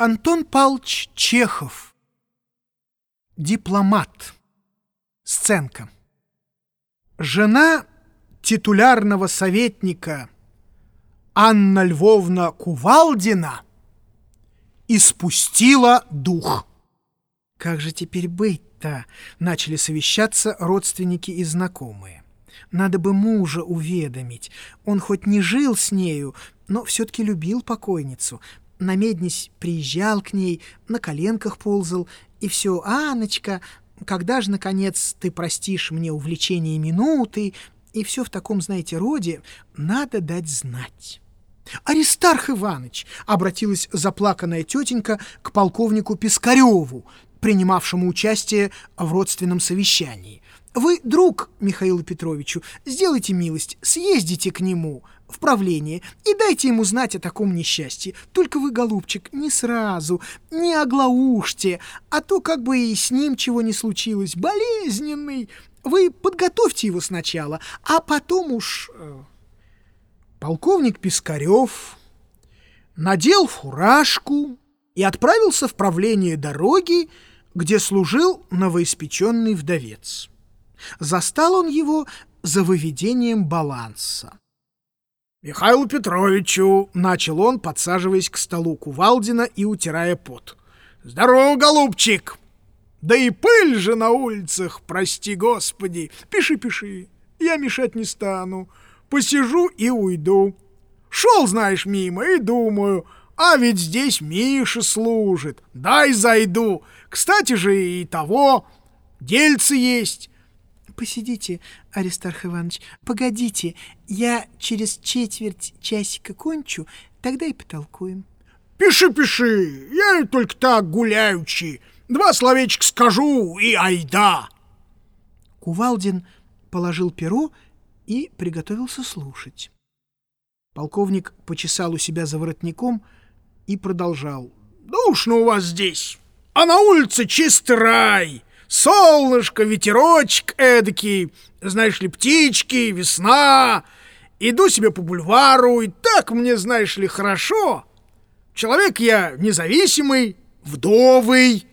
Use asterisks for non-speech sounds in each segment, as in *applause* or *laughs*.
Антон Павлович Чехов. Дипломат. Сценка. Жена титулярного советника Анна Львовна Кувалдина испустила дух. Как же теперь быть-то? Начали совещаться родственники и знакомые. Надо бы мужа уведомить. Он хоть не жил с нею, но все-таки любил покойницу — на меднись приезжал к ней, на коленках ползал, и все, «Аночка, когда же, наконец, ты простишь мне увлечение минуты?» И все в таком, знаете, роде надо дать знать. «Аристарх Иванович!» — обратилась заплаканная тетенька к полковнику Пискареву, принимавшему участие в родственном совещании. «Вы друг Михаилу Петровичу, сделайте милость, съездите к нему в правление и дайте ему знать о таком несчастье. Только вы, голубчик, не сразу, не оглаушьте, а то как бы и с ним чего не случилось, болезненный. Вы подготовьте его сначала, а потом уж...» э, Полковник Пискарев надел фуражку и отправился в правление дороги, где служил новоиспеченный вдовец. Застал он его за выведением баланса. «Михаилу Петровичу!» — начал он, подсаживаясь к столу Кувалдина и утирая пот. «Здорово, голубчик! Да и пыль же на улицах, прости господи! Пиши, пиши, я мешать не стану. Посижу и уйду. Шел, знаешь, мимо и думаю, а ведь здесь Миша служит. Дай зайду. Кстати же и того, дельцы есть». Посидите, Аристарх Иванович, погодите, я через четверть часика кончу, тогда и потолкуем. Пиши, пиши, я только так гуляючи. Два словечка скажу и айда. Кувалдин положил перо и приготовился слушать. Полковник почесал у себя за воротником и продолжал. «Душно у вас здесь, а на улице чистый рай!» Солнышко, ветерочек эдакий, знаешь ли, птички, весна. Иду себе по бульвару, и так мне, знаешь ли, хорошо. Человек я независимый, вдовый.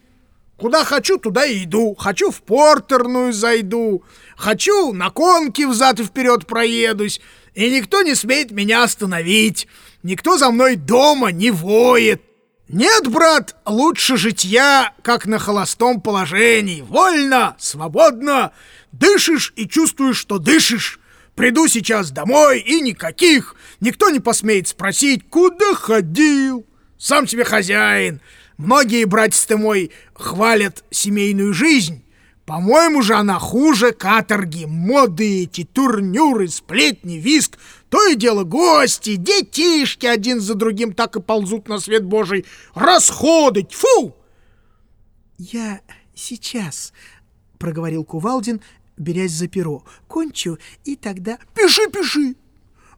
Куда хочу, туда и иду. Хочу в портерную зайду. Хочу на конке взад и вперед проедусь. И никто не смеет меня остановить. Никто за мной дома не воет. Нет, брат, лучше житья, как на холостом положении. Вольно, свободно, дышишь и чувствуешь, что дышишь. Приду сейчас домой и никаких. Никто не посмеет спросить, куда ходил. Сам себе хозяин. Многие, братец ты мой, хвалят семейную жизнь. По-моему же она хуже каторги, моды эти, турнюры, сплетни, виск. То и дело гости, детишки один за другим так и ползут на свет Божий. Расходы, тьфу! Я сейчас, — проговорил Кувалдин, берясь за перо, — кончу, и тогда... Пиши, пиши.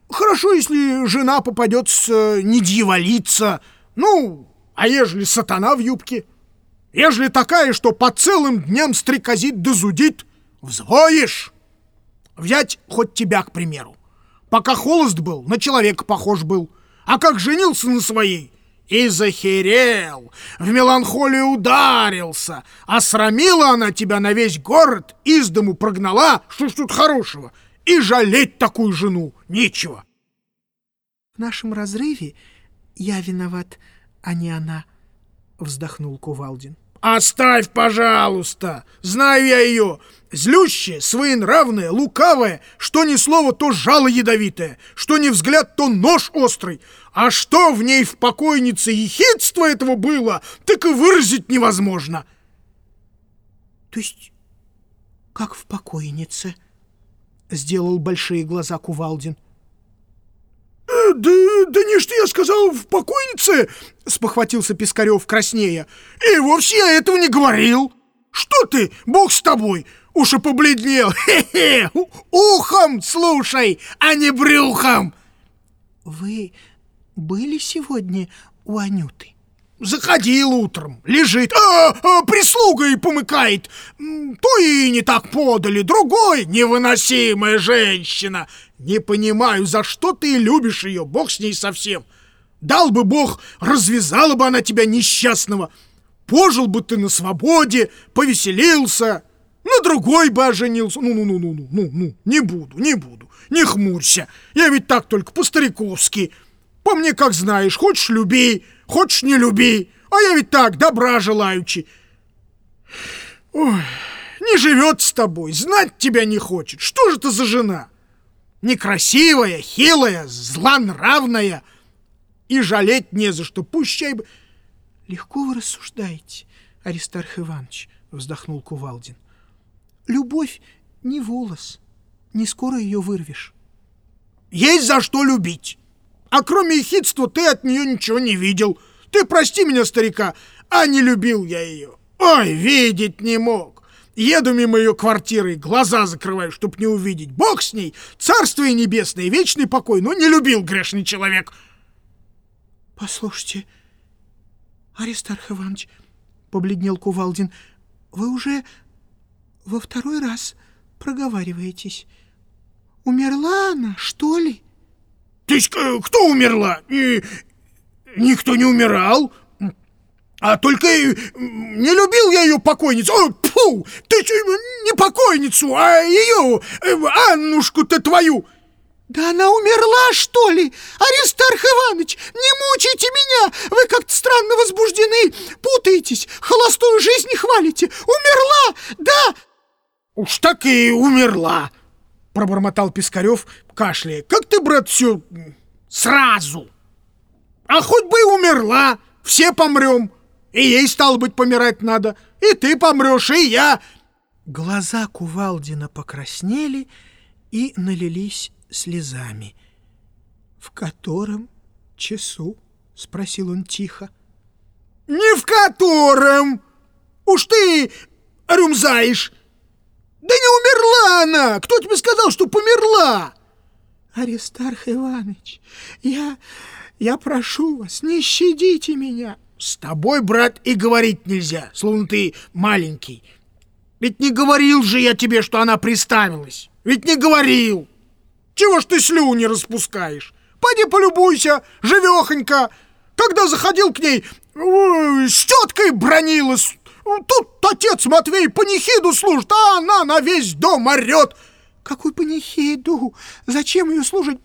Хорошо, если жена попадется не дьяволица. Ну, а ежели сатана в юбке? — Ежели такая, что по целым дням стрекозит да зудит, взвоишь. Взять хоть тебя, к примеру. Пока холост был, на человека похож был. А как женился на своей, и захерел, в меланхолию ударился, а срамила она тебя на весь город, из дому прогнала, что ж тут хорошего, и жалеть такую жену нечего. В нашем разрыве я виноват, а не она, — вздохнул Кувалдин. «Оставь, пожалуйста! Знаю я ее! Злющая, своенравная, лукавая, что ни слово, то жало ядовитое, что ни взгляд, то нож острый. А что в ней в покойнице ехидство этого было, так и выразить невозможно!» «То есть как в покойнице?» — сделал большие глаза Кувалдин. «Да, да не что я сказал в покойнице!» — спохватился Пискарев краснея. «И вовсе я этого не говорил! Что ты, бог с тобой, уж побледнел! *laughs* Хе-хе! Ухом слушай, а не брюхом!» «Вы были сегодня у Анюты?» Заходил утром, лежит, а, а прислугой помыкает. То и не так подали, другой невыносимая женщина. Не понимаю, за что ты любишь ее, бог с ней совсем. Дал бы Бог, развязала бы она тебя несчастного. Пожил бы ты на свободе, повеселился, на другой бы оженился. Ну-ну-ну-ну, ну, ну, не буду, не буду, не хмурься. Я ведь так только по-стариковски. По мне, как знаешь, хочешь люби, хочешь не люби. А я ведь так, добра желаючи. Ой, не живет с тобой, знать тебя не хочет. Что же ты за жена? Некрасивая, хилая, злонравная. И жалеть не за что, пущай бы... Легко вы рассуждаете, Аристарх Иванович, вздохнул Кувалдин. Любовь не волос, не скоро ее вырвешь. Есть за что любить. А кроме ехидства ты от нее ничего не видел. Ты прости меня, старика, а не любил я ее. Ой, видеть не мог. Еду мимо ее квартиры, глаза закрываю, чтоб не увидеть. Бог с ней, царствие небесное, вечный покой, но не любил грешный человек. Послушайте, Аристарх Иванович, побледнел Кувалдин, вы уже во второй раз проговариваетесь. Умерла она, что ли? То есть э, кто умерла? И, никто не умирал. А только э, не любил я ее покойницу. О, фу, ты не покойницу, а ее, э, Аннушку-то твою. «Да она умерла, что ли? Аристарх Иванович, не мучайте меня! Вы как-то странно возбуждены, путаетесь, холостую жизнь хвалите! Умерла, да!» «Уж так и умерла!» — пробормотал Пискарев, кашляя. «Как ты, брат, все сразу? А хоть бы и умерла, все помрем, и ей, стало быть, помирать надо, и ты помрешь, и я!» Глаза Кувалдина покраснели и налились слезами. «В котором часу?» — спросил он тихо. «Не в котором! Уж ты рюмзаешь! Да не умерла она! Кто тебе сказал, что померла?» «Аристарх Иванович, я... я прошу вас, не щадите меня!» «С тобой, брат, и говорить нельзя, словно ты маленький. Ведь не говорил же я тебе, что она приставилась. Ведь не говорил!» Чего ж ты слюни распускаешь? Пойди полюбуйся, живехонька. Когда заходил к ней, с теткой бронилась. Тут отец Матвей панихиду служит, а она на весь дом орет. Какую панихиду? Зачем ее служить?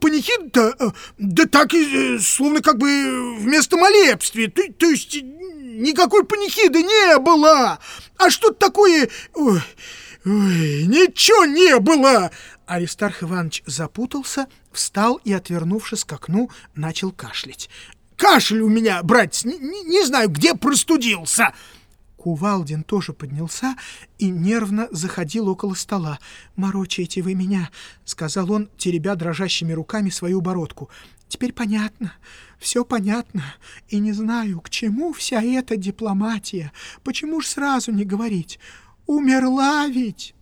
Панихида? Э, да так, э, словно как бы вместо молебствия. То, то есть никакой панихиды не было. А что такое... Ой, Ой, ничего не было!» Аристарх Иванович запутался, встал и, отвернувшись к окну, начал кашлять. «Кашель у меня, братец, не, не, не знаю, где простудился!» Кувалдин тоже поднялся и нервно заходил около стола. «Морочаете вы меня», — сказал он, теребя дрожащими руками свою бородку. «Теперь понятно, все понятно, и не знаю, к чему вся эта дипломатия. Почему ж сразу не говорить? Умерла ведь.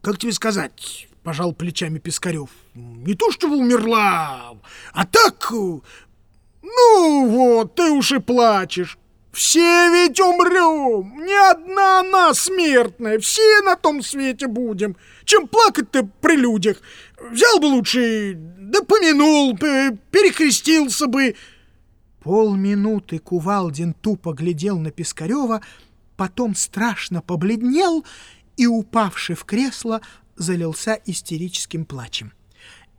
Как тебе сказать? Пожал плечами Пискарев. Не то, что умерла, а так... Ну вот, ты уж и плачешь. Все ведь умрем. Ни одна она смертная. Все на том свете будем. Чем плакать-то при людях? Взял бы лучше, да помянул, перекрестился бы. Полминуты Кувалдин тупо глядел на Пискарева, потом страшно побледнел и, упавший в кресло, залился истерическим плачем.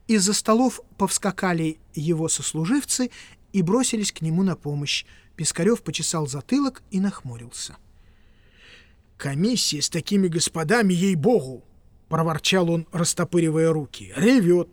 Из-за столов повскакали его сослуживцы и бросились к нему на помощь. Пискарев почесал затылок и нахмурился. «Комиссия с такими господами, ей-богу!» — проворчал он, растопыривая руки. «Ревет!»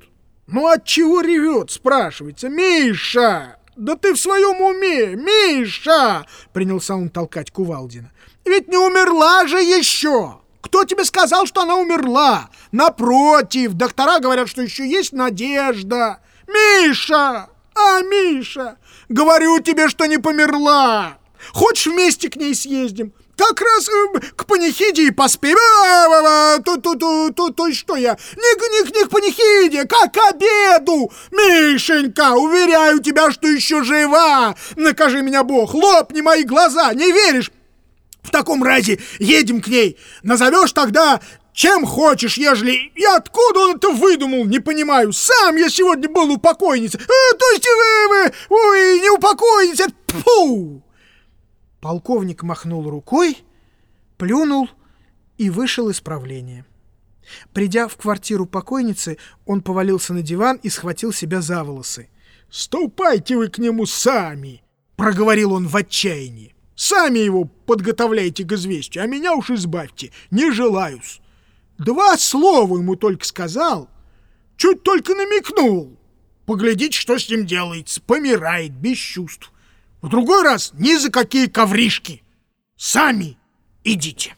«Ну от чего ревет?» — спрашивается. «Миша! Да ты в своем уме! Миша!» — принялся он толкать Кувалдина. Ведь не умерла же еще! Кто тебе сказал, что она умерла? Напротив, доктора говорят, что еще есть надежда. Миша! А, Миша! Говорю тебе, что не померла. Хочешь, вместе к ней съездим? Как раз э, к панихиде и поспеем. А, то, то, то, то, то что я? Не, не, не к панихиде, как к обеду. Мишенька, уверяю тебя, что еще жива. Накажи меня Бог, лопни мои глаза, не веришь? В таком разе едем к ней. Назовешь тогда чем хочешь, ежели... И откуда он это выдумал, не понимаю. Сам я сегодня был у покойницы. Э, то есть вы, вы, ой, не у покойницы, фу! Полковник махнул рукой, плюнул и вышел из правления. Придя в квартиру покойницы, он повалился на диван и схватил себя за волосы. «Ступайте вы к нему сами!» — проговорил он в отчаянии. «Сами его подготовляйте к известию, а меня уж избавьте, не желаюсь. Два слова ему только сказал, чуть только намекнул. Поглядите, что с ним делается, помирает без чувств. В другой раз ни за какие ковришки. Сами идите».